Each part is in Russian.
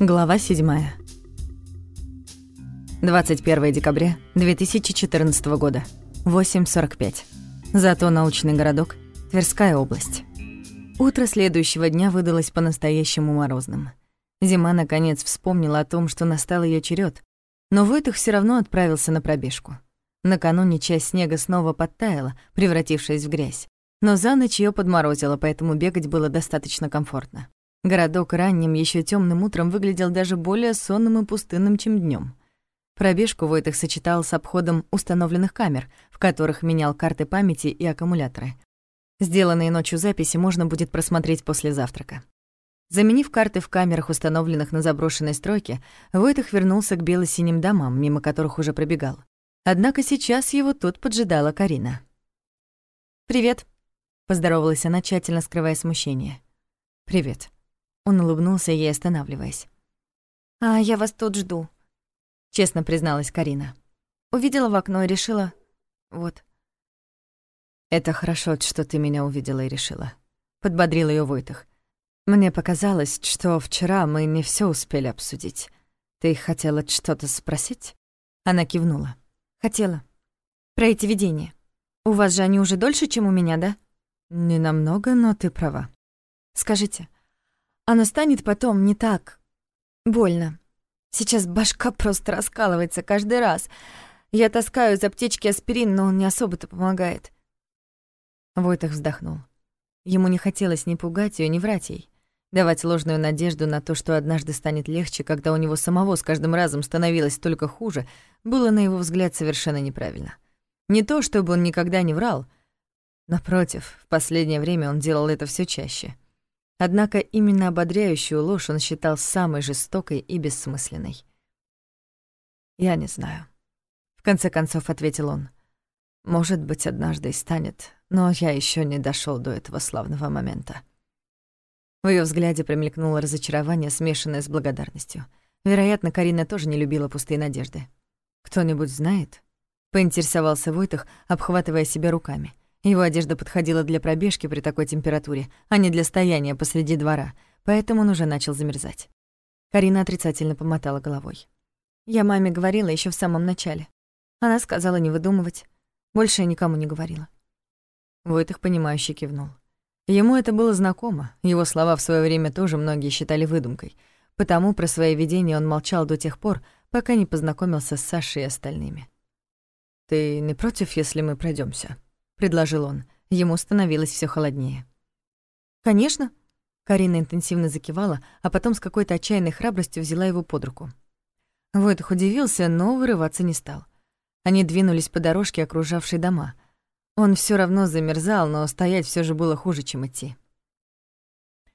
Глава 7. 21 декабря 2014 года. 8.45. Зато научный городок, Тверская область. Утро следующего дня выдалось по-настоящему морозным. Зима, наконец, вспомнила о том, что настал ее черед, но Войтых все равно отправился на пробежку. Накануне часть снега снова подтаяла, превратившись в грязь, но за ночь ее подморозило, поэтому бегать было достаточно комфортно. Городок ранним, еще темным утром выглядел даже более сонным и пустынным, чем днем. Пробежку Войтых сочетал с обходом установленных камер, в которых менял карты памяти и аккумуляторы. Сделанные ночью записи можно будет просмотреть после завтрака. Заменив карты в камерах, установленных на заброшенной стройке, Войтых вернулся к бело-синим домам, мимо которых уже пробегал. Однако сейчас его тут поджидала Карина. «Привет», — поздоровалась она, тщательно скрывая смущение. «Привет», он улыбнулся ей, останавливаясь. «А я вас тут жду», — честно призналась Карина. Увидела в окно и решила... Вот. «Это хорошо, что ты меня увидела и решила», — подбодрил ее Войтах. «Мне показалось, что вчера мы не все успели обсудить. Ты хотела что-то спросить?» Она кивнула. «Хотела. Про эти видения. У вас же они уже дольше, чем у меня, да?» «Не намного, но ты права. Скажите, оно станет потом не так больно. Сейчас башка просто раскалывается каждый раз. Я таскаю из аптечки аспирин, но он не особо-то помогает. Войтах вздохнул. Ему не хотелось ни пугать ее, ни врать ей. Давать ложную надежду на то, что однажды станет легче, когда у него самого с каждым разом становилось только хуже, было, на его взгляд, совершенно неправильно. Не то, чтобы он никогда не врал. Напротив, в последнее время он делал это все чаще. Однако именно ободряющую ложь он считал самой жестокой и бессмысленной. «Я не знаю», — в конце концов ответил он. «Может быть, однажды и станет, но я еще не дошел до этого славного момента». В ее взгляде промелькнуло разочарование, смешанное с благодарностью. Вероятно, Карина тоже не любила пустые надежды. «Кто-нибудь знает?» — поинтересовался Войтах, обхватывая себя руками. Его одежда подходила для пробежки при такой температуре, а не для стояния посреди двора, поэтому он уже начал замерзать. Карина отрицательно помотала головой. Я маме говорила еще в самом начале. Она сказала не выдумывать. Больше я никому не говорила. Войтых, понимающе кивнул. Ему это было знакомо, его слова в свое время тоже многие считали выдумкой, потому про свои видения он молчал до тех пор, пока не познакомился с Сашей и остальными. «Ты не против, если мы пройдемся? Предложил он. Ему становилось все холоднее. «Конечно», — Карина интенсивно закивала, а потом с какой-то отчаянной храбростью взяла его под руку. Войтах удивился, но вырываться не стал. Они двинулись по дорожке, окружавшей дома. Он все равно замерзал, но стоять все же было хуже, чем идти.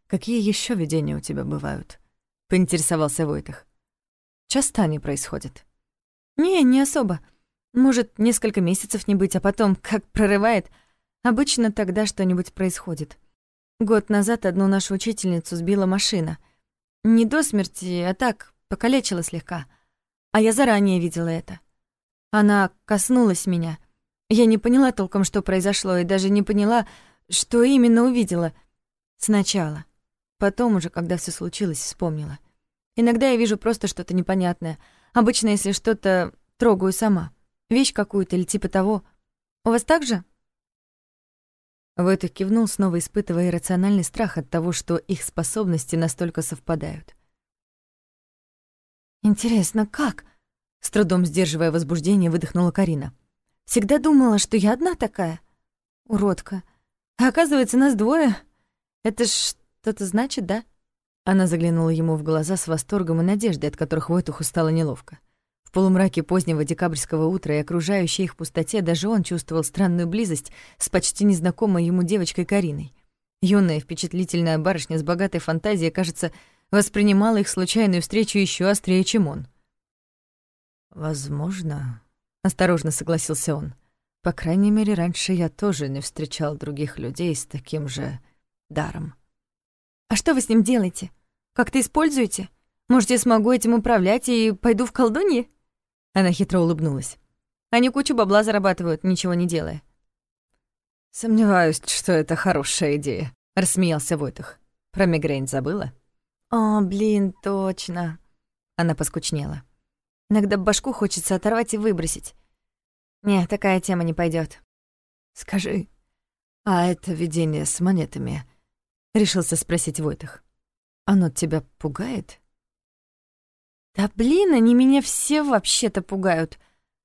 «Какие еще видения у тебя бывают?» — поинтересовался Войтах. «Часто они происходят?» «Не, не особо. Может, несколько месяцев не быть, а потом, как прорывает, обычно тогда что-нибудь происходит. Год назад одну нашу учительницу сбила машина. Не до смерти, а так, покалечила слегка. А я заранее видела это. Она коснулась меня. Я не поняла толком, что произошло, и даже не поняла, что именно увидела. Сначала. Потом уже, когда все случилось, вспомнила. Иногда я вижу просто что-то непонятное. Обычно, если что-то трогаю сама вещь какую-то или типа того. У вас так же?» Войтых кивнул, снова испытывая иррациональный страх от того, что их способности настолько совпадают. «Интересно, как?» — с трудом сдерживая возбуждение, выдохнула Карина. «Всегда думала, что я одна такая. Уродка. А оказывается, нас двое. Это что-то значит, да?» Она заглянула ему в глаза с восторгом и надеждой, от которых Войтуху стало неловко полумраке позднего декабрьского утра и окружающей их пустоте даже он чувствовал странную близость с почти незнакомой ему девочкой Кариной. Юная впечатлительная барышня с богатой фантазией, кажется, воспринимала их случайную встречу еще острее, чем он. «Возможно», — осторожно согласился он. «По крайней мере, раньше я тоже не встречал других людей с таким же даром». «А что вы с ним делаете? Как-то используете? Может, я смогу этим управлять и пойду в колдуньи?» Она хитро улыбнулась. Они кучу бабла зарабатывают, ничего не делая. «Сомневаюсь, что это хорошая идея», — рассмеялся Войтах. «Про мигрень забыла?» О, блин, точно. Она поскучнела. Иногда башку хочется оторвать и выбросить. Не, такая тема не пойдет. Скажи, а это видение с монетами? Решился спросить Войтах. Оно тебя пугает? Да блин, они меня все вообще-то пугают.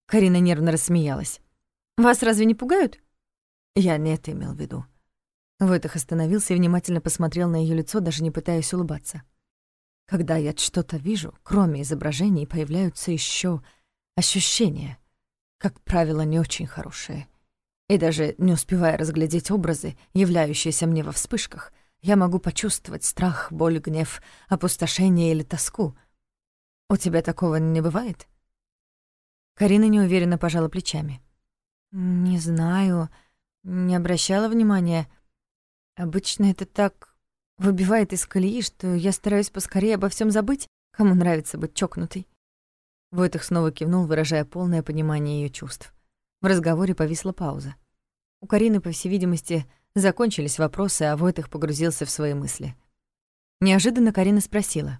Карина нервно рассмеялась. Вас разве не пугают? Я не это имел в виду. Войтах остановился и внимательно посмотрел на ее лицо, даже не пытаясь улыбаться. Когда я что-то вижу, кроме изображений, появляются еще ощущения, как правило, не очень хорошие. И даже не успевая разглядеть образы, являющиеся мне во вспышках, я могу почувствовать страх, боль, гнев, опустошение или тоску. У тебя такого не бывает? Карина неуверенно пожала плечами. «Не знаю, не обращала внимания. Обычно это так Выбивает из колеи, что я стараюсь поскорее обо всем забыть, кому нравится быть чокнутой. Войтых снова кивнул, выражая полное понимание ее чувств. В разговоре повисла пауза. У Карины, по всей видимости, закончились вопросы, а Войтых погрузился в свои мысли. Неожиданно Карина спросила.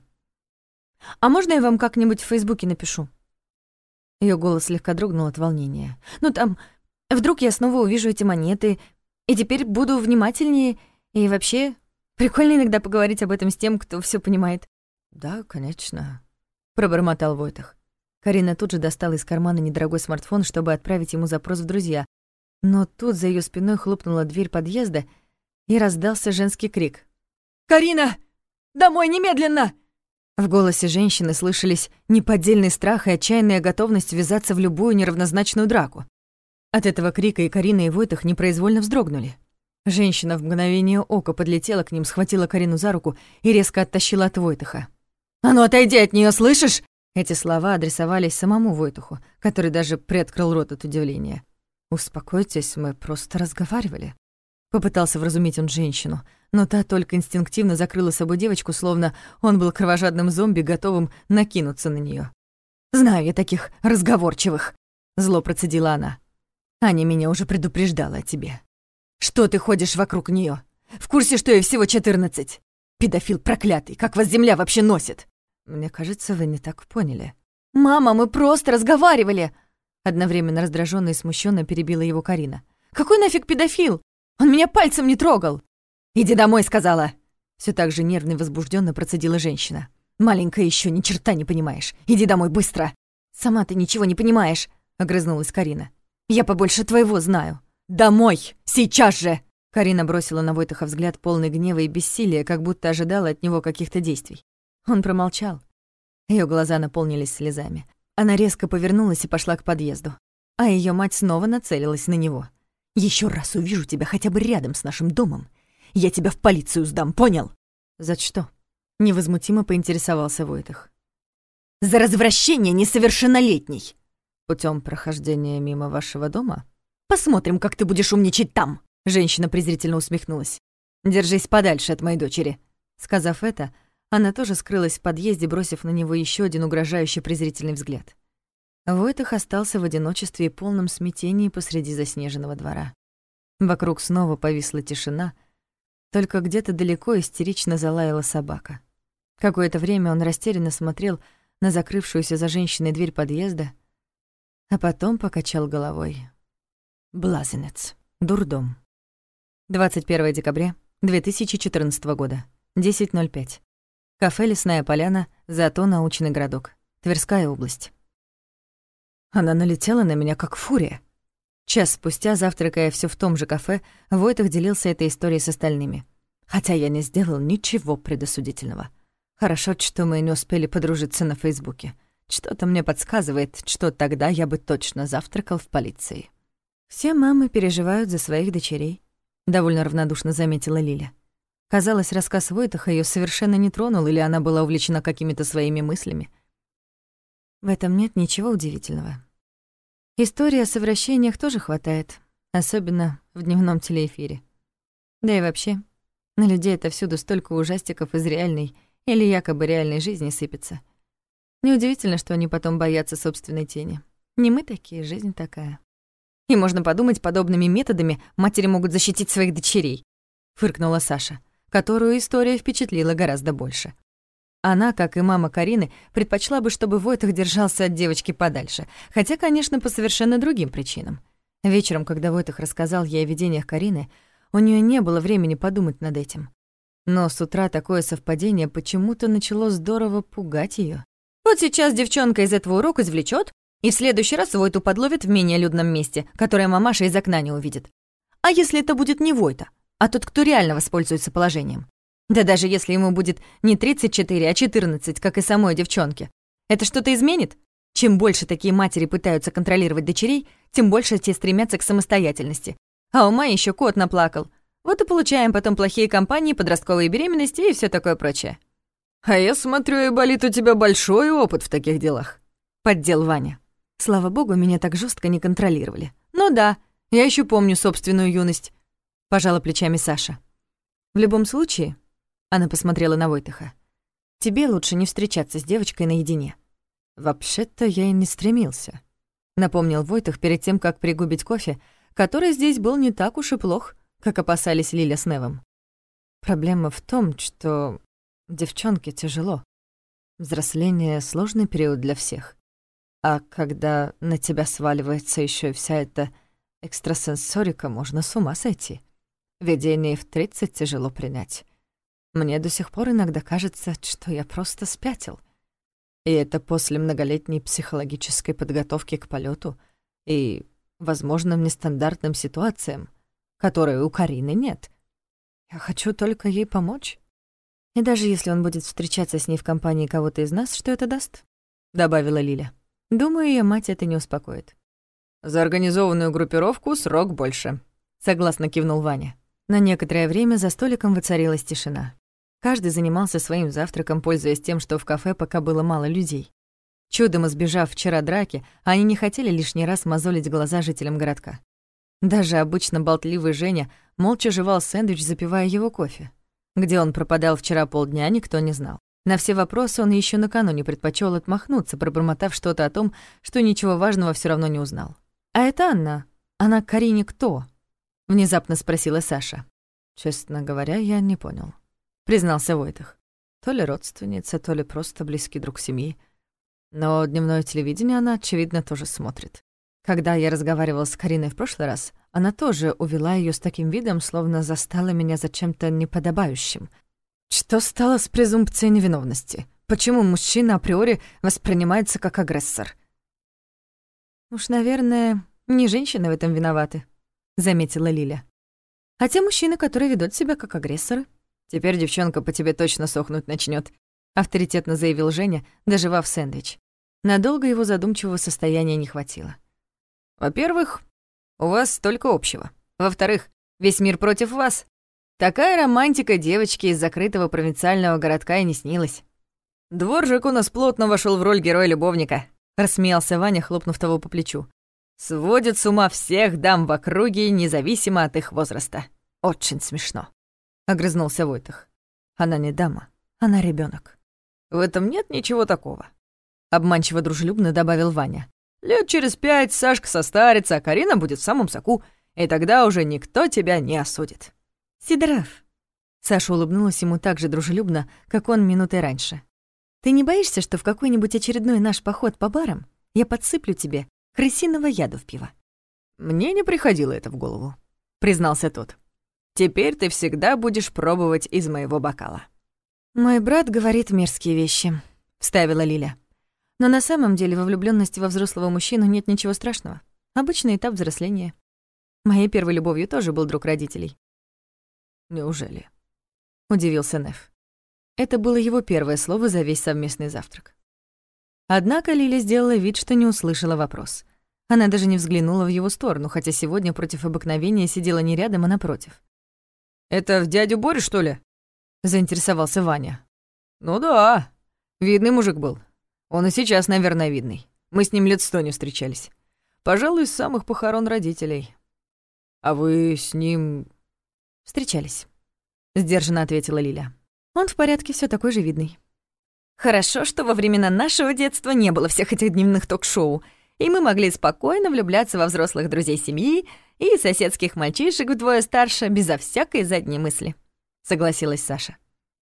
«А можно я вам как-нибудь в Фейсбуке напишу?» Ее голос слегка дрогнул от волнения. «Ну там, вдруг я снова увижу эти монеты, и теперь буду внимательнее, и вообще Прикольно иногда поговорить об этом с тем, кто все понимает. «Да, конечно», — пробормотал Войтах. Карина тут же достала из кармана недорогой смартфон, чтобы отправить ему запрос в друзья. Но тут за ее спиной хлопнула дверь подъезда, и раздался женский крик. «Карина! Домой немедленно!» В голосе женщины слышались неподдельный страх и отчаянная готовность ввязаться в любую неравнозначную драку. От этого крика и Карина, и Войтах непроизвольно вздрогнули. Женщина в мгновение ока подлетела к ним, схватила Карину за руку и резко оттащила от Войтуха. «А ну, отойди от нее, слышишь?» Эти слова адресовались самому Войтуху, который даже приоткрыл рот от удивления. «Успокойтесь, мы просто разговаривали». Попытался вразумить он женщину, но та только инстинктивно закрыла собой девочку, словно он был кровожадным зомби, готовым накинуться на нее. «Знаю я таких разговорчивых», — зло процедила она. «Аня меня уже предупреждала о тебе. Что ты ходишь вокруг нее? В курсе, что ей всего четырнадцать? Педофил проклятый, как вас земля вообще носит? Мне кажется, вы не так поняли. Мама, мы просто разговаривали. Одновременно раздражённо и смущенно перебила его Карина. Какой нафиг педофил? Он меня пальцем не трогал. Иди домой, сказала. Все так же нервно и возбужденно процедила женщина. Маленькая еще ни черта не понимаешь. Иди домой быстро. Сама ты ничего не понимаешь, огрызнулась Карина. Я побольше твоего знаю. «Домой! Сейчас же!» Карина бросила на Войтаха взгляд полный гнева и бессилия, как будто ожидала от него каких-то действий. Он промолчал. Ее глаза наполнились слезами. Она резко повернулась и пошла к подъезду. А ее мать снова нацелилась на него. Еще раз увижу тебя хотя бы рядом с нашим домом. Я тебя в полицию сдам, понял?» «За что?» — невозмутимо поинтересовался Войтах. «За развращение несовершеннолетней!» Путем прохождения мимо вашего дома?» Посмотрим, как ты будешь умничать там!» Женщина презрительно усмехнулась. «Держись подальше от моей дочери». Сказав это, она тоже скрылась в подъезде, бросив на него еще один угрожающий презрительный взгляд. Войтах остался в одиночестве и полном смятении посреди заснеженного двора. Вокруг снова повисла тишина, только где-то далеко истерично залаяла собака. Какое-то время он растерянно смотрел на закрывшуюся за женщиной дверь подъезда, а потом покачал головой. Блазенец. Дурдом. 21 декабря 2014 года. 10.05. Кафе «Лесная поляна», зато научный городок. Тверская область. Она налетела на меня как фурия. Час спустя, завтракая все в том же кафе, Войтах делился этой историей с остальными. Хотя я не сделал ничего предосудительного. Хорошо, что мы не успели подружиться на Фейсбуке. Что-то мне подсказывает, что тогда я бы точно завтракал в полиции. «Все мамы переживают за своих дочерей», — довольно равнодушно заметила Лиля. Казалось, рассказ Войтаха ее совершенно не тронул, или она была увлечена какими-то своими мыслями. В этом нет ничего удивительного. Истории о совращениях тоже хватает, особенно в дневном телеэфире. Да и вообще, на людей это всюду столько ужастиков из реальной или якобы реальной жизни сыпется. Неудивительно, что они потом боятся собственной тени. Не мы такие, жизнь такая. И можно подумать, подобными методами матери могут защитить своих дочерей, фыркнула Саша, которую история впечатлила гораздо больше. Она, как и мама Карины, предпочла бы, чтобы Войтах держался от девочки подальше, хотя, конечно, по совершенно другим причинам. Вечером, когда Войтах рассказал ей о видениях Карины, у нее не было времени подумать над этим. Но с утра такое совпадение почему-то начало здорово пугать ее. Вот сейчас девчонка из этого урока извлечет, и в следующий раз Войту подловит в менее людном месте, которое мамаша из окна не увидит. А если это будет не Войта, а тот, кто реально воспользуется положением? Да даже если ему будет не 34, а 14, как и самой девчонке. Это что-то изменит? Чем больше такие матери пытаются контролировать дочерей, тем больше те стремятся к самостоятельности. А у Майи еще кот наплакал. Вот и получаем потом плохие компании, подростковые беременности и все такое прочее. «А я смотрю, и болит у тебя большой опыт в таких делах», — поддел Ваня. Слава богу, меня так жестко не контролировали. Ну да, я еще помню собственную юность, — пожала плечами Саша. В любом случае, она посмотрела на Войтыха. «Тебе лучше не встречаться с девочкой наедине». «Вообще-то я и не стремился», — напомнил Войтых перед тем, как пригубить кофе, который здесь был не так уж и плох, как опасались Лиля с Невом. Проблема в том, что девчонке тяжело. Взросление — сложный период для всех. А когда на тебя сваливается еще и вся эта экстрасенсорика, можно с ума сойти. Видение в тридцать тяжело принять. Мне до сих пор иногда кажется, что я просто спятил. И это после многолетней психологической подготовки к полету и возможным нестандартным ситуациям, которые у Карины нет. Я хочу только ей помочь. И даже если он будет встречаться с ней в компании кого-то из нас, что это даст? Добавила Лиля. Думаю, ее мать это не успокоит. За организованную группировку срок больше, согласно кивнул Ваня. На некоторое время за столиком воцарилась тишина. Каждый занимался своим завтраком, пользуясь тем, что в кафе пока было мало людей. Чудом избежав вчера драки, они не хотели лишний раз мозолить глаза жителям городка. Даже обычно болтливый Женя молча жевал сэндвич, запивая его кофе. Где он пропадал вчера полдня, никто не знал. На все вопросы он еще накануне предпочел отмахнуться, пробормотав что-то о том, что ничего важного все равно не узнал. «А это Анна. Она Карине кто?» — внезапно спросила Саша. «Честно говоря, я не понял признался Войтах. То ли родственница, то ли просто близкий друг семьи. Но дневное телевидение она, очевидно, тоже смотрит. Когда я разговаривал с Кариной в прошлый раз, она тоже увела ее с таким видом, словно застала меня за чем-то неподобающим. Что стало с презумпцией невиновности? Почему мужчина априори воспринимается как агрессор? «Уж, наверное, не женщины в этом виноваты», — заметила Лиля. «А те мужчины, которые ведут себя как агрессоры». «Теперь девчонка по тебе точно сохнуть начнет, авторитетно заявил Женя, доживав сэндвич. Надолго его задумчивого состояния не хватило. «Во-первых, у вас столько общего. Во-вторых, весь мир против вас. Такая романтика девочки из закрытого провинциального городка и не снилась. Дворжик у нас плотно вошел в роль героя-любовника», — рассмеялся Ваня, хлопнув того по плечу. «Сводит с ума всех дам в округе, независимо от их возраста. Очень смешно» огрызнулся Войтах. Она не дама, она ребенок. В этом нет ничего такого. Обманчиво дружелюбно добавил Ваня. Лет через пять Сашка состарится, а Карина будет в самом соку, и тогда уже никто тебя не осудит. Сидоров. Саша улыбнулась ему так же дружелюбно, как он минуты раньше. «Ты не боишься, что в какой-нибудь очередной наш поход по барам я подсыплю тебе крысиного яду в пиво?» «Мне не приходило это в голову», — признался тот. Теперь ты всегда будешь пробовать из моего бокала». «Мой брат говорит мерзкие вещи», — вставила Лиля. «Но на самом деле во влюблённости во взрослого мужчину нет ничего страшного. Обычный этап взросления. Моей первой любовью тоже был друг родителей». «Неужели?» — удивился Неф. Это было его первое слово за весь совместный завтрак. Однако Лиля сделала вид, что не услышала вопрос. Она даже не взглянула в его сторону, хотя сегодня против обыкновения сидела не рядом, а напротив. «Это в дядю Борю, что ли?» — заинтересовался Ваня. «Ну да, видный мужик был. Он и сейчас, наверное, видный. Мы с ним лет сто не встречались. Пожалуй, с самых похорон родителей. А вы с ним...» «Встречались», — сдержанно ответила Лиля. «Он в порядке, все такой же видный». «Хорошо, что во времена нашего детства не было всех этих дневных ток-шоу», и мы могли спокойно влюбляться во взрослых друзей семьи и соседских мальчишек вдвое старше, безо всякой задней мысли», — согласилась Саша.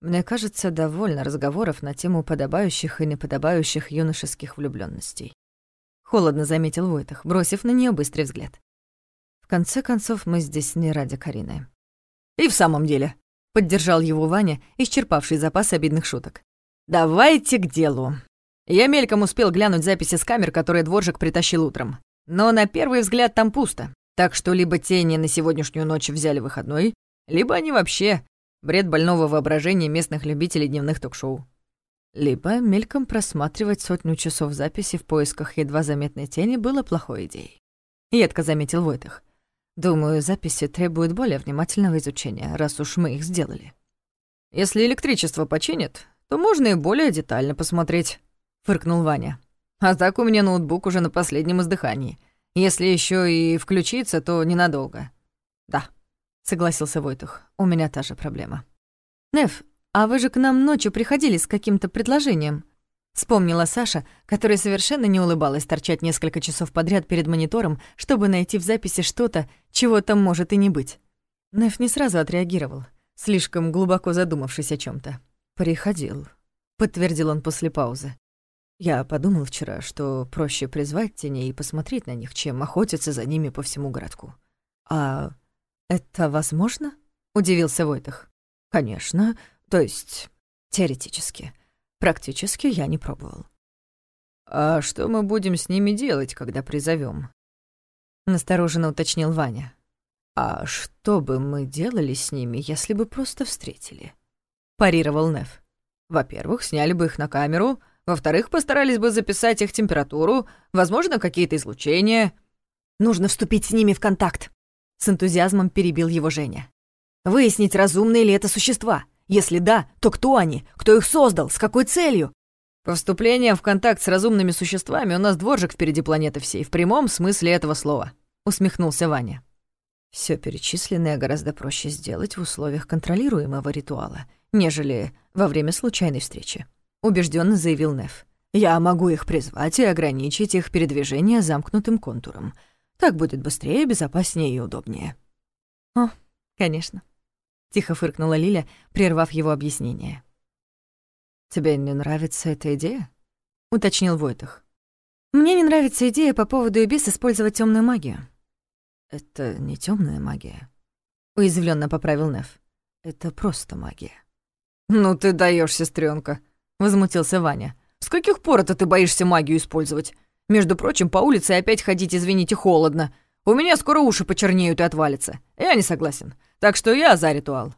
Мне кажется, довольно разговоров на тему подобающих и неподобающих юношеских влюбленностей. Холодно заметил Войтах, бросив на нее быстрый взгляд. В конце концов, мы здесь не ради Карины. И в самом деле, поддержал его Ваня, исчерпавший запас обидных шуток. Давайте к делу. Я мельком успел глянуть записи с камер, которые дворжик притащил утром. Но на первый взгляд там пусто. Так что либо тени на сегодняшнюю ночь взяли выходной, либо они вообще бред больного воображения местных любителей дневных ток-шоу. Либо мельком просматривать сотню часов записи в поисках едва заметной тени было плохой идеей. Едко заметил Войтах. Думаю, записи требуют более внимательного изучения, раз уж мы их сделали. Если электричество починят, то можно и более детально посмотреть, фыркнул Ваня. А так у меня ноутбук уже на последнем издыхании. Если еще и включится, то ненадолго. Да, согласился Войтух. У меня та же проблема. Неф, а вы же к нам ночью приходили с каким-то предложением. Вспомнила Саша, которая совершенно не улыбалась торчать несколько часов подряд перед монитором, чтобы найти в записи что-то, чего там может и не быть. Неф не сразу отреагировал, слишком глубоко задумавшись о чем то «Приходил», — подтвердил он после паузы. «Я подумал вчера, что проще призвать теней и посмотреть на них, чем охотиться за ними по всему городку». «А это возможно?» — удивился Войтах. «Конечно, то есть теоретически». Практически я не пробовал. «А что мы будем с ними делать, когда призовем? Настороженно уточнил Ваня. «А что бы мы делали с ними, если бы просто встретили?» Парировал Нев. «Во-первых, сняли бы их на камеру, во-вторых, постарались бы записать их температуру, возможно, какие-то излучения». «Нужно вступить с ними в контакт», — с энтузиазмом перебил его Женя. «Выяснить, разумные ли это существа. Если да, то кто они? Кто их создал? С какой целью? По вступлению в контакт с разумными существами у нас дворжик впереди планеты всей, в прямом смысле этого слова», — усмехнулся Ваня. Все перечисленное гораздо проще сделать в условиях контролируемого ритуала, нежели во время случайной встречи», — убежденно заявил Неф. «Я могу их призвать и ограничить их передвижение замкнутым контуром. Так будет быстрее, безопаснее и удобнее». «О, конечно», Тихо фыркнула Лиля, прервав его объяснение. «Тебе не нравится эта идея?» — уточнил Войтах. «Мне не нравится идея по поводу Эбис использовать темную магию». «Это не темная магия», — уязвленно поправил Неф. «Это просто магия». «Ну ты даешь, сестренка, возмутился Ваня. «С каких пор это ты боишься магию использовать? Между прочим, по улице опять ходить, извините, холодно. У меня скоро уши почернеют и отвалятся. Я не согласен. Так что я за ритуал».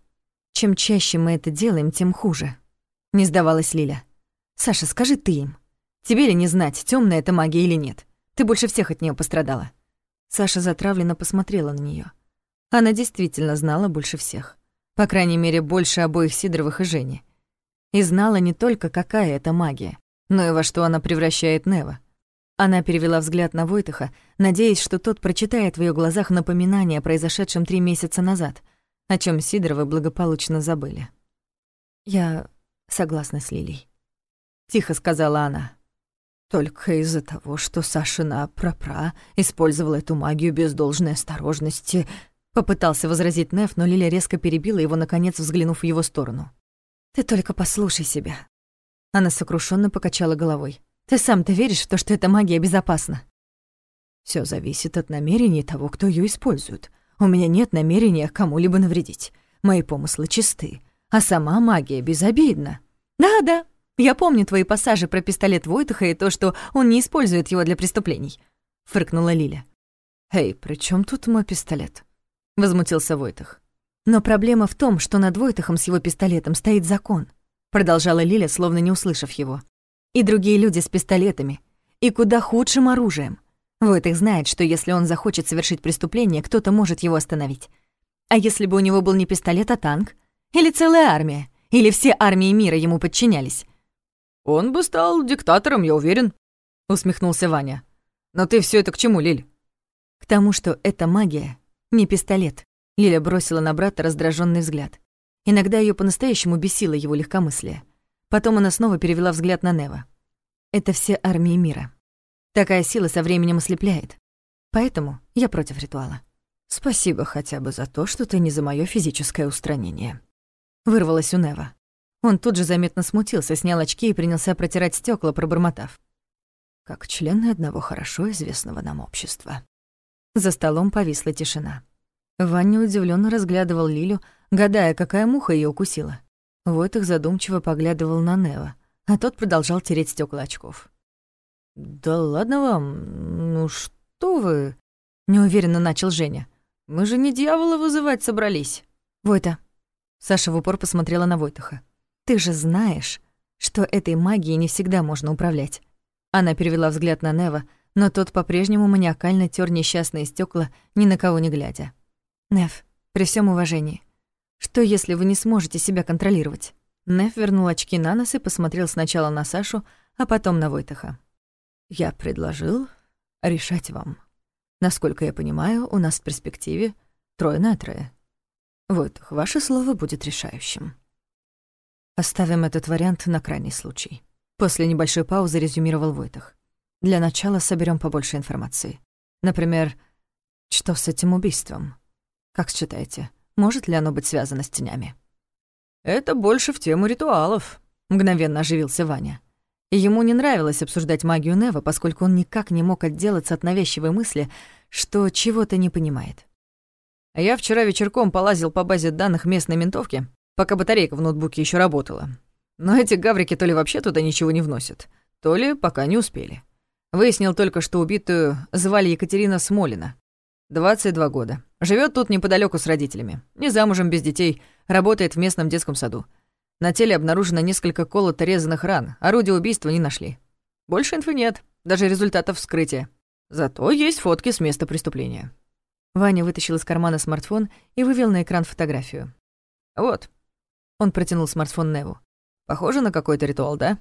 «Чем чаще мы это делаем, тем хуже», — не сдавалась Лиля. «Саша, скажи ты им. Тебе ли не знать, темная это магия или нет? Ты больше всех от нее пострадала». Саша затравленно посмотрела на нее. Она действительно знала больше всех. По крайней мере, больше обоих Сидоровых и Жени. И знала не только, какая это магия, но и во что она превращает Нева. Она перевела взгляд на Войтаха, надеясь, что тот прочитает в ее глазах напоминание о произошедшем три месяца назад, о чем Сидоровы благополучно забыли. «Я согласна с Лилей», — тихо сказала она. «Только из-за того, что Сашина прапра использовала эту магию без должной осторожности», — попытался возразить Неф, но Лиля резко перебила его, наконец взглянув в его сторону. «Ты только послушай себя». Она сокрушенно покачала головой. Ты сам-то веришь в то, что эта магия безопасна? Все зависит от намерений того, кто ее использует. У меня нет намерения кому-либо навредить. Мои помыслы чисты, а сама магия безобидна. Да-да, я помню твои пассажи про пистолет Войтаха и то, что он не использует его для преступлений, фыркнула Лиля. Эй, при чем тут мой пистолет? возмутился Войтах. Но проблема в том, что над Войтахом с его пистолетом стоит закон, продолжала Лиля, словно не услышав его и другие люди с пистолетами, и куда худшим оружием. Войтых знает, что если он захочет совершить преступление, кто-то может его остановить. А если бы у него был не пистолет, а танк? Или целая армия? Или все армии мира ему подчинялись? «Он бы стал диктатором, я уверен», — усмехнулся Ваня. «Но ты все это к чему, Лиль?» «К тому, что это магия, не пистолет», — Лиля бросила на брата раздраженный взгляд. Иногда ее по-настоящему бесило его легкомыслие. Потом она снова перевела взгляд на Нева. Это все армии мира. Такая сила со временем ослепляет. Поэтому я против ритуала. Спасибо хотя бы за то, что ты не за моё физическое устранение. Вырвалась у Нева. Он тут же заметно смутился, снял очки и принялся протирать стекла, пробормотав. Как члены одного хорошо известного нам общества. За столом повисла тишина. Ваня удивленно разглядывал Лилю, гадая, какая муха ее укусила. Вот их задумчиво поглядывал на Нева, а тот продолжал тереть стекла очков. «Да ладно вам, ну что вы...» — неуверенно начал Женя. «Мы же не дьявола вызывать собрались». «Войта». Саша в упор посмотрела на Войтаха. «Ты же знаешь, что этой магией не всегда можно управлять». Она перевела взгляд на Нева, но тот по-прежнему маниакально тёр несчастные стекла, ни на кого не глядя. «Нев, при всем уважении, что если вы не сможете себя контролировать?» Нев вернул очки на нос и посмотрел сначала на Сашу, а потом на Войтаха. Я предложил решать вам. Насколько я понимаю, у нас в перспективе трое на трое. Вот, ваше слово будет решающим. Оставим этот вариант на крайний случай. После небольшой паузы резюмировал Войтах. Для начала соберем побольше информации. Например, что с этим убийством? Как считаете, может ли оно быть связано с тенями? Это больше в тему ритуалов, мгновенно оживился Ваня. Ему не нравилось обсуждать магию Нева, поскольку он никак не мог отделаться от навязчивой мысли, что чего-то не понимает. Я вчера вечерком полазил по базе данных местной ментовки, пока батарейка в ноутбуке еще работала. Но эти гаврики то ли вообще туда ничего не вносят, то ли пока не успели. Выяснил только, что убитую звали Екатерина Смолина. 22 года. Живет тут неподалеку с родителями. Не замужем, без детей. Работает в местном детском саду. На теле обнаружено несколько колото-резанных ран, орудия убийства не нашли. Больше инфы нет, даже результатов вскрытия. Зато есть фотки с места преступления. Ваня вытащил из кармана смартфон и вывел на экран фотографию. «Вот». Он протянул смартфон Неву. «Похоже на какой-то ритуал, да?»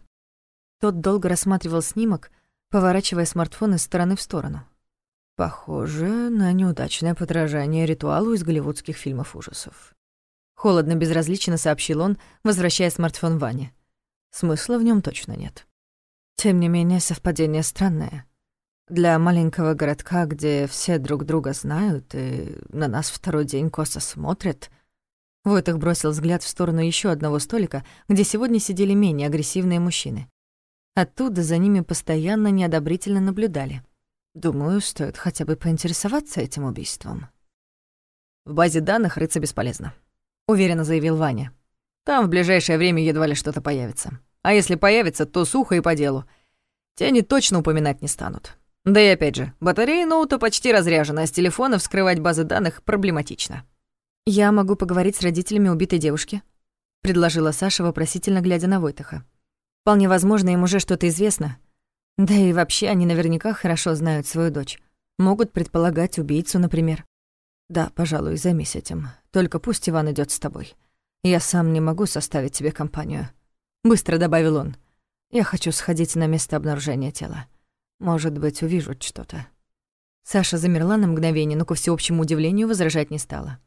Тот долго рассматривал снимок, поворачивая смартфон из стороны в сторону. «Похоже на неудачное подражание ритуалу из голливудских фильмов ужасов». Холодно безразлично сообщил он, возвращая смартфон Ване. Смысла в нем точно нет. Тем не менее, совпадение странное. Для маленького городка, где все друг друга знают и на нас второй день косо смотрят... Войтых бросил взгляд в сторону еще одного столика, где сегодня сидели менее агрессивные мужчины. Оттуда за ними постоянно неодобрительно наблюдали. Думаю, стоит хотя бы поинтересоваться этим убийством. В базе данных рыться бесполезно. — уверенно заявил Ваня. «Там в ближайшее время едва ли что-то появится. А если появится, то сухо и по делу. Тени точно упоминать не станут. Да и опять же, батарея ноута почти разряжена, а с телефона вскрывать базы данных проблематично». «Я могу поговорить с родителями убитой девушки», — предложила Саша, вопросительно глядя на Войтаха. «Вполне возможно, им уже что-то известно. Да и вообще они наверняка хорошо знают свою дочь. Могут предполагать убийцу, например». «Да, пожалуй, займись этим. Только пусть Иван идет с тобой. Я сам не могу составить тебе компанию», — быстро добавил он. «Я хочу сходить на место обнаружения тела. Может быть, увижу что-то». Саша замерла на мгновение, но, ко всеобщему удивлению, возражать не стала.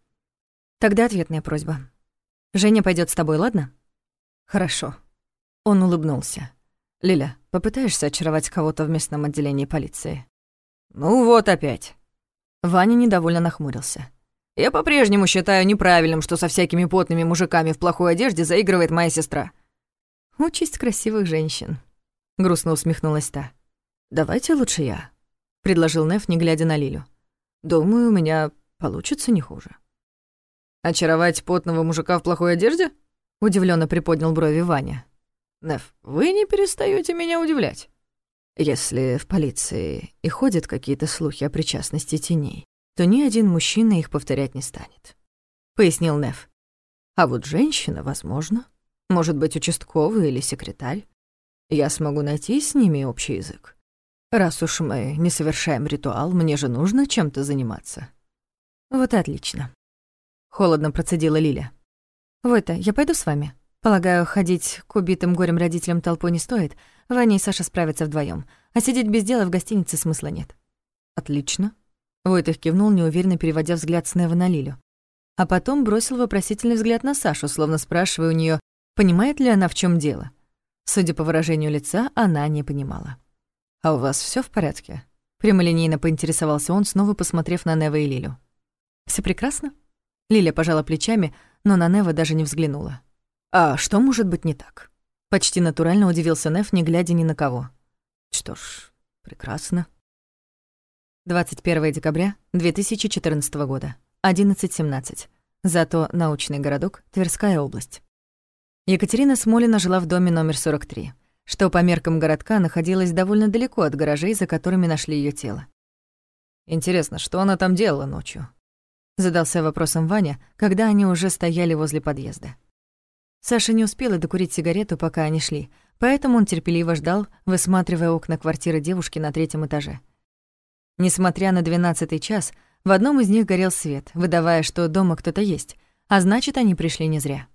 «Тогда ответная просьба. Женя пойдет с тобой, ладно?» «Хорошо». Он улыбнулся. «Лиля, попытаешься очаровать кого-то в местном отделении полиции?» «Ну вот опять». Ваня недовольно нахмурился. «Я по-прежнему считаю неправильным, что со всякими потными мужиками в плохой одежде заигрывает моя сестра». «Участь красивых женщин», — грустно усмехнулась та. «Давайте лучше я», — предложил Неф, не глядя на Лилю. «Думаю, у меня получится не хуже». «Очаровать потного мужика в плохой одежде?» — удивленно приподнял брови Ваня. «Неф, вы не перестаете меня удивлять». Если в полиции и ходят какие-то слухи о причастности теней, то ни один мужчина их повторять не станет», — пояснил Неф. «А вот женщина, возможно, может быть, участковый или секретарь. Я смогу найти с ними общий язык. Раз уж мы не совершаем ритуал, мне же нужно чем-то заниматься». «Вот отлично», — холодно процедила Лиля. «Вот-то, я пойду с вами. Полагаю, ходить к убитым горем родителям толпой не стоит. Ваня и Саша справятся вдвоем, а сидеть без дела в гостинице смысла нет». «Отлично». Войтых кивнул, неуверенно переводя взгляд с Нева на Лилю. А потом бросил вопросительный взгляд на Сашу, словно спрашивая у нее, понимает ли она, в чем дело. Судя по выражению лица, она не понимала. «А у вас все в порядке?» Прямолинейно поинтересовался он, снова посмотрев на Нева и Лилю. Все прекрасно?» Лиля пожала плечами, но на Нева даже не взглянула. «А что может быть не так?» Почти натурально удивился Неф, не глядя ни на кого. «Что ж, прекрасно». 21 декабря 2014 года, 11.17. Зато научный городок, Тверская область. Екатерина Смолина жила в доме номер 43, что по меркам городка находилось довольно далеко от гаражей, за которыми нашли ее тело. «Интересно, что она там делала ночью?» Задался вопросом Ваня, когда они уже стояли возле подъезда. Саша не успела докурить сигарету, пока они шли, поэтому он терпеливо ждал, высматривая окна квартиры девушки на третьем этаже. Несмотря на двенадцатый час, в одном из них горел свет, выдавая, что дома кто-то есть, а значит, они пришли не зря.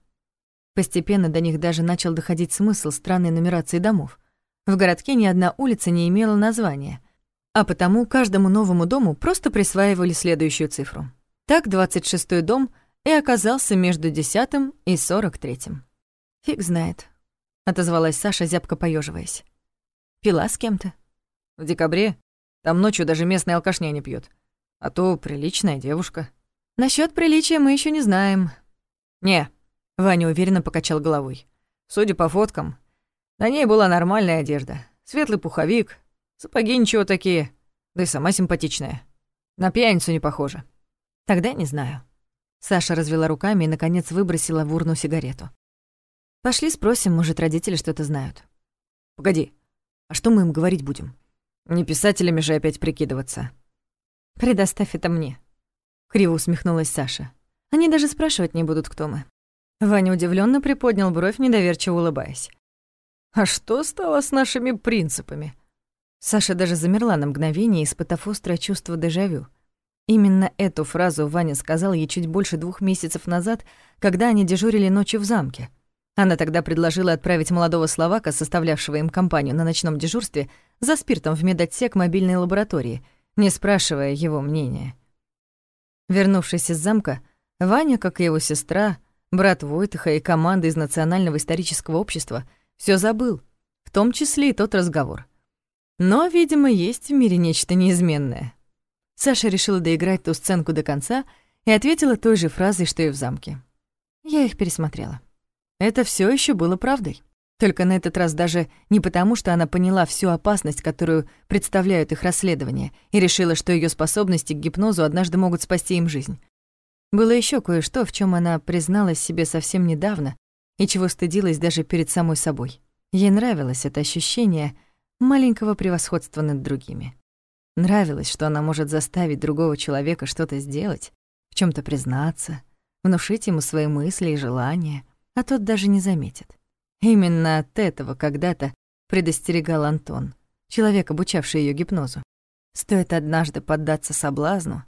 Постепенно до них даже начал доходить смысл странной нумерации домов. В городке ни одна улица не имела названия, а потому каждому новому дому просто присваивали следующую цифру. Так 26-й дом и оказался между десятым и сорок третьим. «Фиг знает», — отозвалась Саша, зябко поеживаясь. «Пила с кем-то?» «В декабре там ночью даже местные алкашня не пьют. А то приличная девушка. Насчет приличия мы еще не знаем. Не, Ваня уверенно покачал головой. Судя по фоткам, на ней была нормальная одежда. Светлый пуховик, сапоги ничего такие, да и сама симпатичная. На пьяницу не похожа. Тогда не знаю. Саша развела руками и, наконец, выбросила в урну сигарету. Пошли спросим, может, родители что-то знают. Погоди, а что мы им говорить будем? Не писателями же опять прикидываться. Предоставь это мне. Криво усмехнулась Саша. Они даже спрашивать не будут, кто мы. Ваня удивленно приподнял бровь, недоверчиво улыбаясь. «А что стало с нашими принципами?» Саша даже замерла на мгновение, испытав острое чувство дежавю. Именно эту фразу Ваня сказал ей чуть больше двух месяцев назад, когда они дежурили ночью в замке. Она тогда предложила отправить молодого словака, составлявшего им компанию на ночном дежурстве, за спиртом в медотсек мобильной лаборатории, не спрашивая его мнения. Вернувшись из замка, Ваня, как и его сестра, брат Войтаха и команда из Национального исторического общества, все забыл, в том числе и тот разговор. Но, видимо, есть в мире нечто неизменное. Саша решила доиграть ту сценку до конца и ответила той же фразой, что и в замке. Я их пересмотрела. Это все еще было правдой. Только на этот раз даже не потому, что она поняла всю опасность, которую представляют их расследования, и решила, что ее способности к гипнозу однажды могут спасти им жизнь. Было еще кое-что, в чем она призналась себе совсем недавно и чего стыдилась даже перед самой собой. Ей нравилось это ощущение маленького превосходства над другими. Нравилось, что она может заставить другого человека что-то сделать, в чем то признаться, внушить ему свои мысли и желания, а тот даже не заметит. Именно от этого когда-то предостерегал Антон, человек, обучавший ее гипнозу. Стоит однажды поддаться соблазну,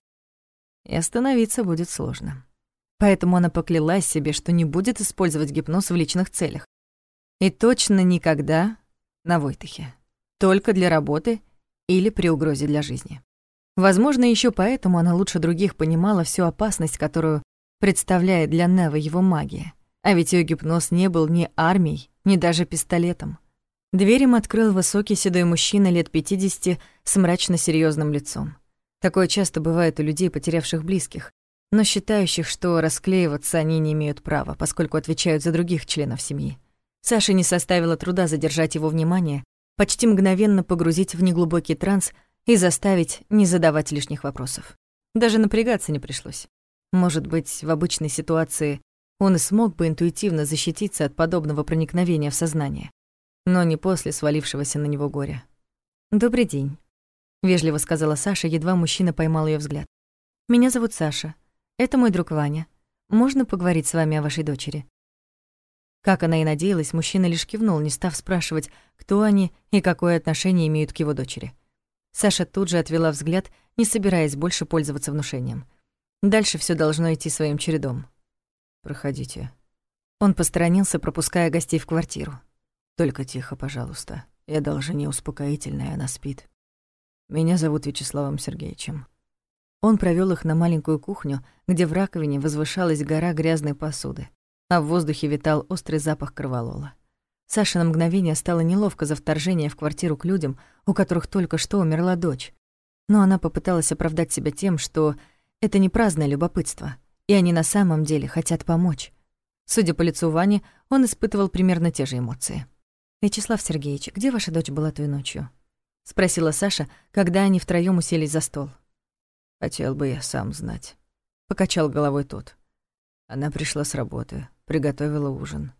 и остановиться будет сложно. Поэтому она поклялась себе, что не будет использовать гипноз в личных целях. И точно никогда на Войтахе. Только для работы или при угрозе для жизни. Возможно, еще поэтому она лучше других понимала всю опасность, которую представляет для Нева его магия. А ведь ее гипноз не был ни армией, ни даже пистолетом. Дверь им открыл высокий седой мужчина лет 50 с мрачно серьезным лицом. Такое часто бывает у людей, потерявших близких, но считающих, что расклеиваться они не имеют права, поскольку отвечают за других членов семьи. Саше не составило труда задержать его внимание почти мгновенно погрузить в неглубокий транс и заставить не задавать лишних вопросов. Даже напрягаться не пришлось. Может быть, в обычной ситуации он и смог бы интуитивно защититься от подобного проникновения в сознание, но не после свалившегося на него горя. «Добрый день», — вежливо сказала Саша, едва мужчина поймал ее взгляд. «Меня зовут Саша. Это мой друг Ваня. Можно поговорить с вами о вашей дочери?» Как она и надеялась, мужчина лишь кивнул, не став спрашивать, кто они и какое отношение имеют к его дочери. Саша тут же отвела взгляд, не собираясь больше пользоваться внушением. Дальше все должно идти своим чередом. «Проходите». Он посторонился, пропуская гостей в квартиру. «Только тихо, пожалуйста. Я дал жене успокоительное, она спит. Меня зовут Вячеславом Сергеевичем». Он провел их на маленькую кухню, где в раковине возвышалась гора грязной посуды а в воздухе витал острый запах кроволола. Саше на мгновение стало неловко за вторжение в квартиру к людям, у которых только что умерла дочь. Но она попыталась оправдать себя тем, что это не праздное любопытство, и они на самом деле хотят помочь. Судя по лицу Вани, он испытывал примерно те же эмоции. «Вячеслав Сергеевич, где ваша дочь была той ночью?» — спросила Саша, когда они втроём уселись за стол. «Хотел бы я сам знать», — покачал головой тот. Она пришла с работы, приготовила ужин,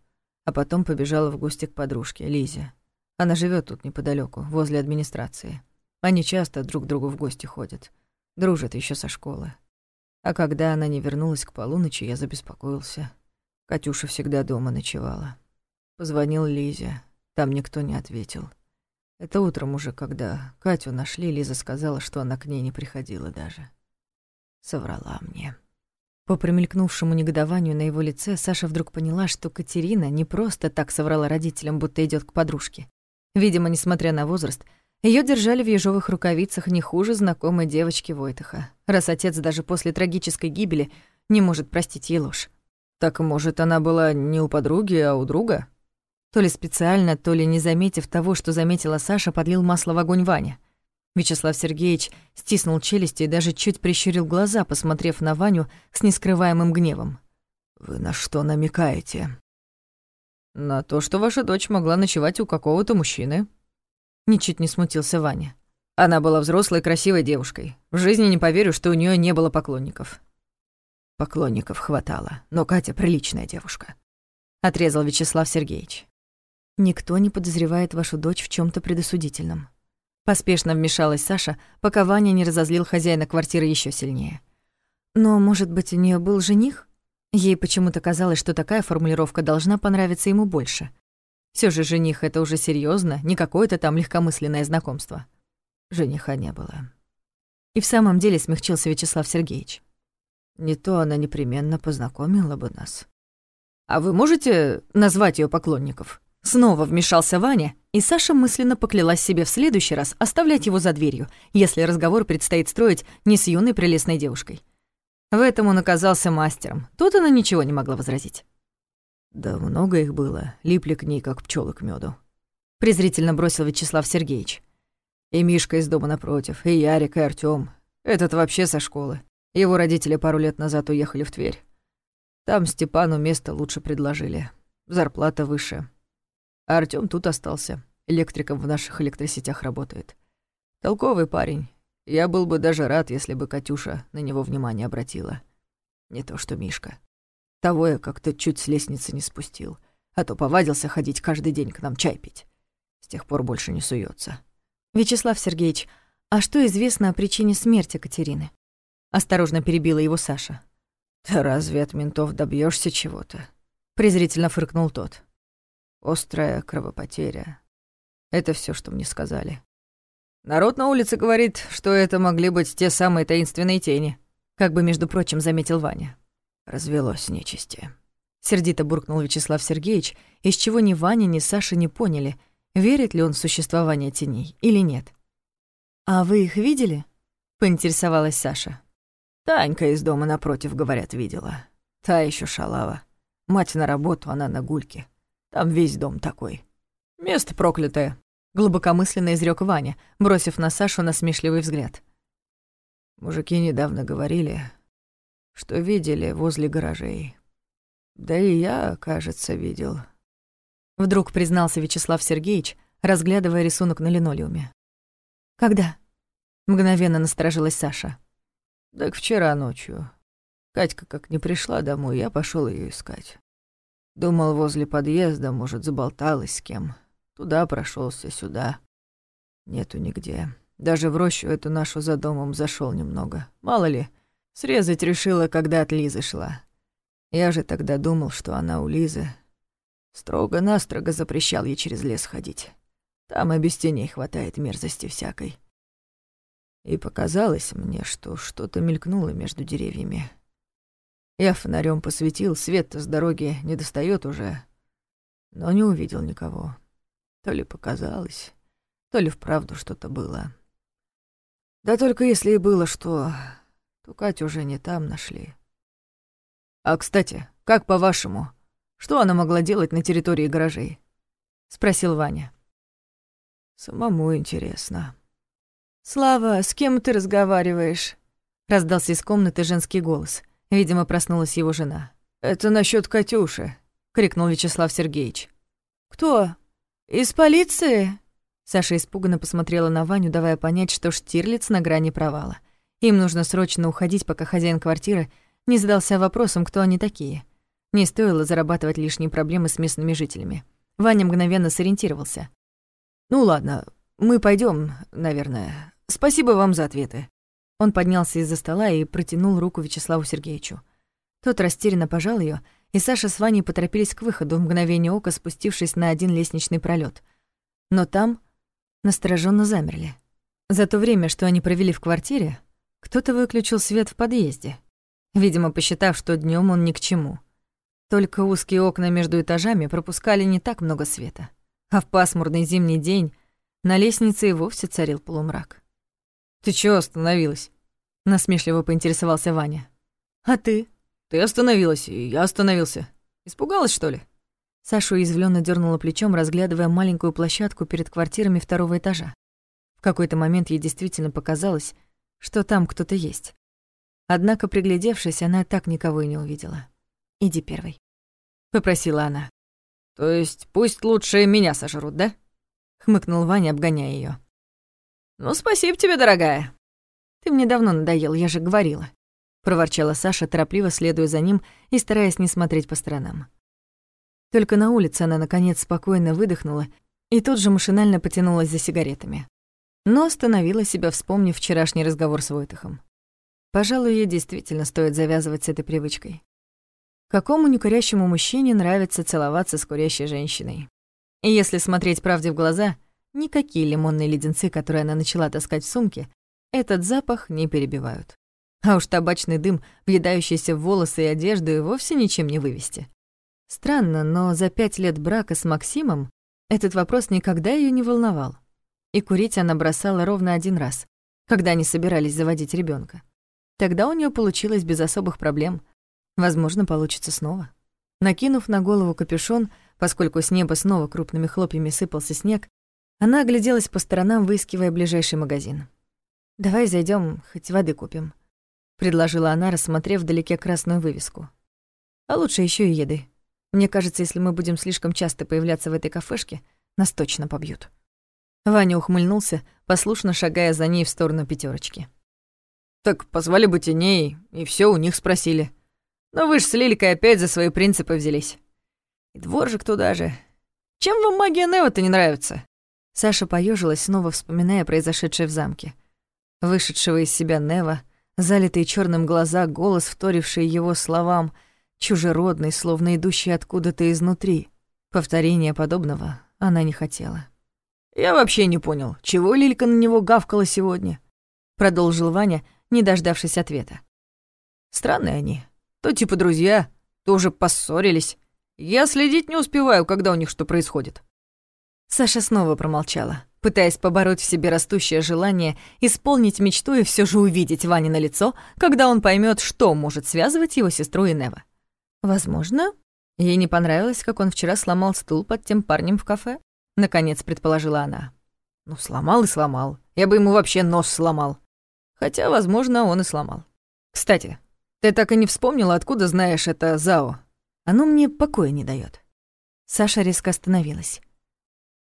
а потом побежала в гости к подружке, Лизе. Она живет тут неподалеку, возле администрации. Они часто друг к другу в гости ходят, дружат еще со школы. А когда она не вернулась к полуночи, я забеспокоился. Катюша всегда дома ночевала. Позвонил Лизе, там никто не ответил. Это утром уже, когда Катю нашли, Лиза сказала, что она к ней не приходила даже. Соврала мне. По промелькнувшему негодованию на его лице Саша вдруг поняла, что Катерина не просто так соврала родителям, будто идет к подружке. Видимо, несмотря на возраст, ее держали в ежовых рукавицах не хуже знакомой девочки Войтаха, раз отец даже после трагической гибели не может простить ей ложь. «Так, может, она была не у подруги, а у друга?» То ли специально, то ли не заметив того, что заметила Саша, подлил масло в огонь Ваня. Вячеслав Сергеевич стиснул челюсти и даже чуть прищурил глаза, посмотрев на Ваню с нескрываемым гневом. «Вы на что намекаете?» «На то, что ваша дочь могла ночевать у какого-то мужчины». Ничуть не смутился Ваня. Она была взрослой красивой девушкой. В жизни не поверю, что у нее не было поклонников. Поклонников хватало, но Катя приличная девушка. Отрезал Вячеслав Сергеевич. Никто не подозревает вашу дочь в чем то предосудительном. Поспешно вмешалась Саша, пока Ваня не разозлил хозяина квартиры еще сильнее. Но, может быть, у нее был жених? Ей почему-то казалось, что такая формулировка должна понравиться ему больше. Все же жених — это уже серьезно, не какое-то там легкомысленное знакомство. Жениха не было. И в самом деле смягчился Вячеслав Сергеевич. Не то она непременно познакомила бы нас. А вы можете назвать ее поклонников? Снова вмешался Ваня, и Саша мысленно поклялась себе в следующий раз оставлять его за дверью, если разговор предстоит строить не с юной прелестной девушкой. В этом он оказался мастером. Тут она ничего не могла возразить. Да много их было, липли к ней, как пчелы к меду. Презрительно бросил Вячеслав Сергеевич. И Мишка из дома напротив, и Ярик, и Артём. Этот вообще со школы. Его родители пару лет назад уехали в Тверь. Там Степану место лучше предложили. Зарплата выше. А Артём тут остался. Электриком в наших электросетях работает. Толковый парень. Я был бы даже рад, если бы Катюша на него внимание обратила. Не то что Мишка. Того я как-то чуть с лестницы не спустил. А то повадился ходить каждый день к нам чай пить. С тех пор больше не суется. «Вячеслав Сергеевич, а что известно о причине смерти Катерины?» Осторожно перебила его Саша. «Да разве от ментов добьешься чего-то?» Презрительно фыркнул тот. Острая кровопотеря. Это все, что мне сказали. Народ на улице говорит, что это могли быть те самые таинственные тени. Как бы, между прочим, заметил Ваня. Развелось нечисти. Сердито буркнул Вячеслав Сергеевич, из чего ни Ваня, ни Саша не поняли, верит ли он в существование теней или нет. «А вы их видели?» — поинтересовалась Саша. Танька из дома напротив, говорят, видела. Та еще шалава. Мать на работу, она на гульке. Там весь дом такой. Место проклятое», — глубокомысленно изрёк Ваня, бросив на Сашу насмешливый взгляд. Мужики недавно говорили, что видели возле гаражей. Да и я, кажется, видел. Вдруг признался Вячеслав Сергеевич, разглядывая рисунок на линолеуме. «Когда?» — мгновенно насторожилась Саша. «Так вчера ночью. Катька как не пришла домой, я пошел ее искать. Думал, возле подъезда, может, заболталась с кем. Туда прошелся, сюда. Нету нигде. Даже в рощу эту нашу за домом зашел немного. Мало ли, срезать решила, когда от Лизы шла. Я же тогда думал, что она у Лизы. Строго-настрого запрещал ей через лес ходить. Там и без теней хватает мерзости всякой. И показалось мне, что что-то мелькнуло между деревьями. Я фонарем посветил, свет с дороги не достает уже, но не увидел никого. То ли показалось, то ли вправду что-то было. Да только если и было что, то Катю уже не там нашли. А, кстати, как по-вашему, что она могла делать на территории гаражей? Спросил Ваня. Самому интересно. «Слава, с кем ты разговариваешь?» Раздался из комнаты женский голос — Видимо, проснулась его жена. «Это насчет Катюши», — крикнул Вячеслав Сергеевич. «Кто? Из полиции?» Саша испуганно посмотрела на Ваню, давая понять, что Штирлиц на грани провала. Им нужно срочно уходить, пока хозяин квартиры не задался вопросом, кто они такие. Не стоило зарабатывать лишние проблемы с местными жителями. Ваня мгновенно сориентировался. «Ну ладно, мы пойдем, наверное. Спасибо вам за ответы». Он поднялся из-за стола и протянул руку Вячеславу Сергеевичу. Тот растерянно пожал ее, и Саша с Ваней поторопились к выходу, в мгновение ока спустившись на один лестничный пролет. Но там настороженно замерли. За то время, что они провели в квартире, кто-то выключил свет в подъезде, видимо, посчитав, что днем он ни к чему. Только узкие окна между этажами пропускали не так много света, а в пасмурный зимний день на лестнице и вовсе царил полумрак. «Ты чего остановилась?» — насмешливо поинтересовался Ваня. «А ты?» «Ты остановилась, и я остановился. Испугалась, что ли?» Саша уязвленно дернула плечом, разглядывая маленькую площадку перед квартирами второго этажа. В какой-то момент ей действительно показалось, что там кто-то есть. Однако, приглядевшись, она так никого и не увидела. «Иди первой», — попросила она. «То есть пусть лучше меня сожрут, да?» — хмыкнул Ваня, обгоняя ее. «Ну, спасибо тебе, дорогая». «Ты мне давно надоел, я же говорила», — проворчала Саша, торопливо следуя за ним и стараясь не смотреть по сторонам. Только на улице она, наконец, спокойно выдохнула и тут же машинально потянулась за сигаретами но остановила себя, вспомнив вчерашний разговор с Войтахом. Пожалуй, ей действительно стоит завязывать с этой привычкой. Какому некурящему мужчине нравится целоваться с курящей женщиной? И если смотреть правде в глаза, никакие лимонные леденцы, которые она начала таскать в сумке, этот запах не перебивают. А уж табачный дым, въедающийся в волосы и одежду, и вовсе ничем не вывести. Странно, но за пять лет брака с Максимом этот вопрос никогда ее не волновал и курить она бросала ровно один раз, когда они собирались заводить ребенка. Тогда у нее получилось без особых проблем. Возможно, получится снова. Накинув на голову капюшон, поскольку с неба снова крупными хлопьями сыпался снег, она огляделась по сторонам, выискивая ближайший магазин. «Давай зайдем, хоть воды купим», — предложила она, рассмотрев вдалеке красную вывеску. «А лучше еще и еды. Мне кажется, если мы будем слишком часто появляться в этой кафешке, нас точно побьют». Ваня ухмыльнулся, послушно шагая за ней в сторону пятерочки. «Так позвали бы теней, и все у них спросили. Но вы ж с Лиликой опять за свои принципы взялись. И дворжик туда же. Чем вам магия Нева-то не нравится?» Саша поежилась, снова вспоминая произошедшее в замке. Вышедшего из себя Нева, залитые черным глаза, голос, вторивший его словам, чужеродный, словно идущий откуда-то изнутри. Повторения подобного она не хотела. «Я вообще не понял, чего Лилька на него гавкала сегодня?» Продолжил Ваня, не дождавшись ответа. «Странные они. То типа друзья, то уже поссорились. Я следить не успеваю, когда у них что происходит». Саша снова промолчала, пытаясь побороть в себе растущее желание исполнить мечту и все же увидеть Ване на лицо, когда он поймет, что может связывать его сестру и Нева. Возможно, ей не понравилось, как он вчера сломал стул под тем парнем в кафе. Наконец предположила она. Ну, сломал и сломал. Я бы ему вообще нос сломал. Хотя, возможно, он и сломал. Кстати, ты так и не вспомнила, откуда знаешь это ЗАО? Оно мне покоя не дает. Саша резко остановилась.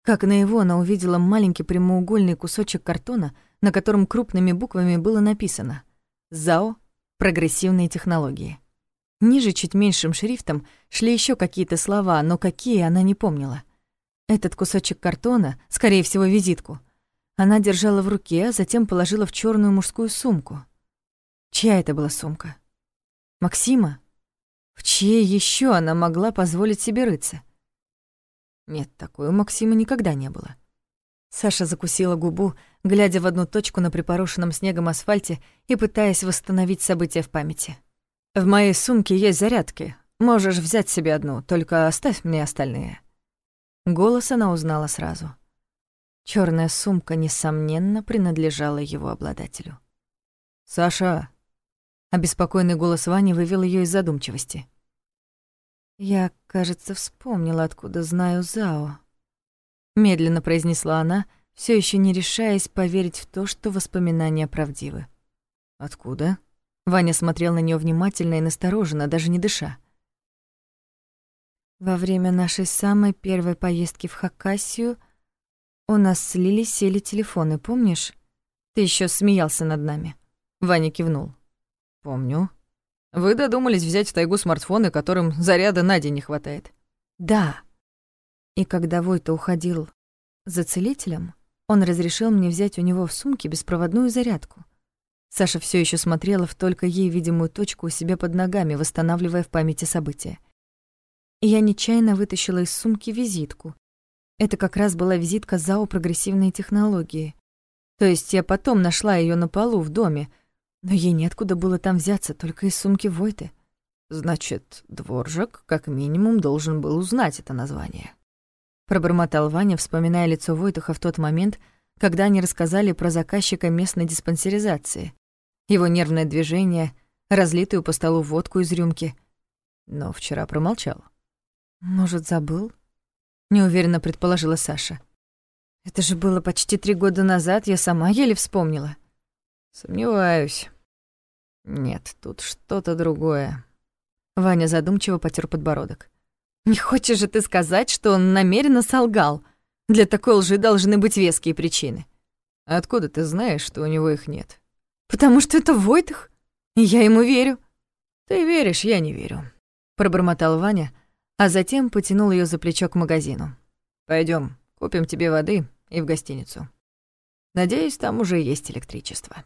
Как на его она увидела маленький прямоугольный кусочек картона, на котором крупными буквами было написано «ЗАО. Прогрессивные технологии». Ниже, чуть меньшим шрифтом, шли еще какие-то слова, но какие она не помнила — этот кусочек картона, скорее всего, визитку, она держала в руке, а затем положила в черную мужскую сумку. Чья это была сумка? Максима? В чьей еще она могла позволить себе рыться? Нет, такой у Максима никогда не было. Саша закусила губу, глядя в одну точку на припорошенном снегом асфальте и пытаясь восстановить события в памяти. «В моей сумке есть зарядки. Можешь взять себе одну, только оставь мне остальные». Голос она узнала сразу. Черная сумка, несомненно, принадлежала его обладателю. «Саша!» Обеспокоенный голос Вани вывел ее из задумчивости. «Я, кажется, вспомнила, откуда знаю Зао», — медленно произнесла она, все еще не решаясь поверить в то, что воспоминания правдивы. «Откуда?» Ваня смотрел на нее внимательно и настороженно, даже не дыша. Во время нашей самой первой поездки в Хакасию у нас слились сели телефоны, помнишь? Ты еще смеялся над нами. Ваня кивнул. Помню. Вы додумались взять в тайгу смартфоны, которым заряда на день не хватает. Да. И когда Войта уходил за целителем, он разрешил мне взять у него в сумке беспроводную зарядку. Саша все еще смотрела в только ей видимую точку у себя под ногами, восстанавливая в памяти события и я нечаянно вытащила из сумки визитку. Это как раз была визитка ЗАО «Прогрессивные технологии». То есть я потом нашла ее на полу в доме, но ей неоткуда было там взяться, только из сумки Войты. Значит, Дворжак как минимум должен был узнать это название. Пробормотал Ваня, вспоминая лицо Войтуха в тот момент, когда они рассказали про заказчика местной диспансеризации. Его нервное движение, разлитую по столу водку из рюмки. Но вчера промолчал. «Может, забыл?» — неуверенно предположила Саша. «Это же было почти три года назад, я сама еле вспомнила». «Сомневаюсь. Нет, тут что-то другое». Ваня задумчиво потер подбородок. «Не хочешь же ты сказать, что он намеренно солгал? Для такой лжи должны быть веские причины». «Откуда ты знаешь, что у него их нет?» «Потому что это Войтах, и я ему верю». «Ты веришь, я не верю», — пробормотал Ваня, — а затем потянул ее за плечо к магазину. Пойдем, купим тебе воды и в гостиницу. Надеюсь, там уже есть электричество.